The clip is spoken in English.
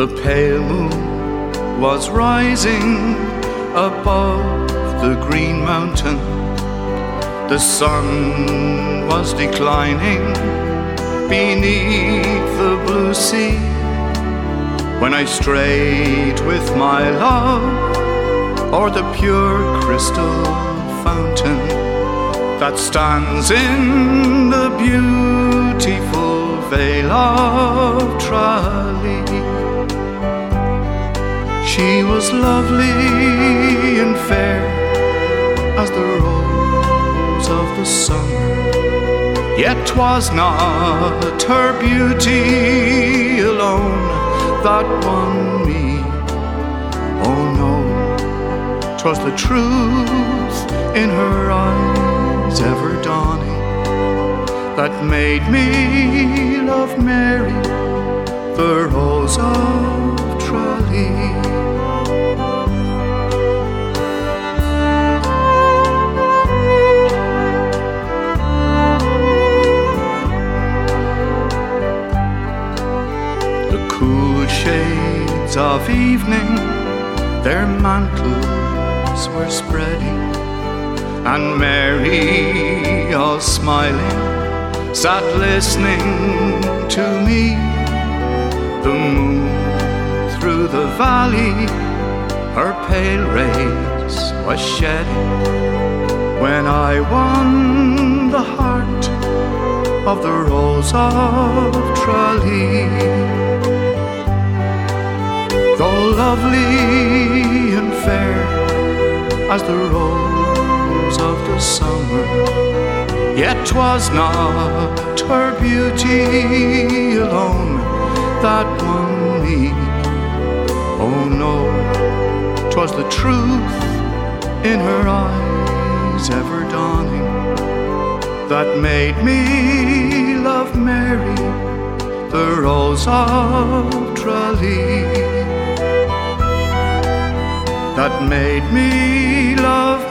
The pale moon was rising above the green mountain. The sun was declining beneath the blue sea. When I strayed with my love o'er the pure crystal fountain that stands in the beautiful She was lovely and fair as the rose of the summer. Yet 'twas not her beauty alone that won me. Oh no, 'twas the truth in her eyes ever dawning that made me love Mary, the rose of the cool shades of evening, their mantles were spreading, and Mary, all smiling, sat listening to me. valley her pale rays was shedding when I won the heart of the Rose of Tralee. Though lovely and fair as the rose of the summer, yet 'twas not her beauty alone that won me Oh no, twas the truth in her eyes ever dawning that made me love Mary, the Rose of Tralee. That made me love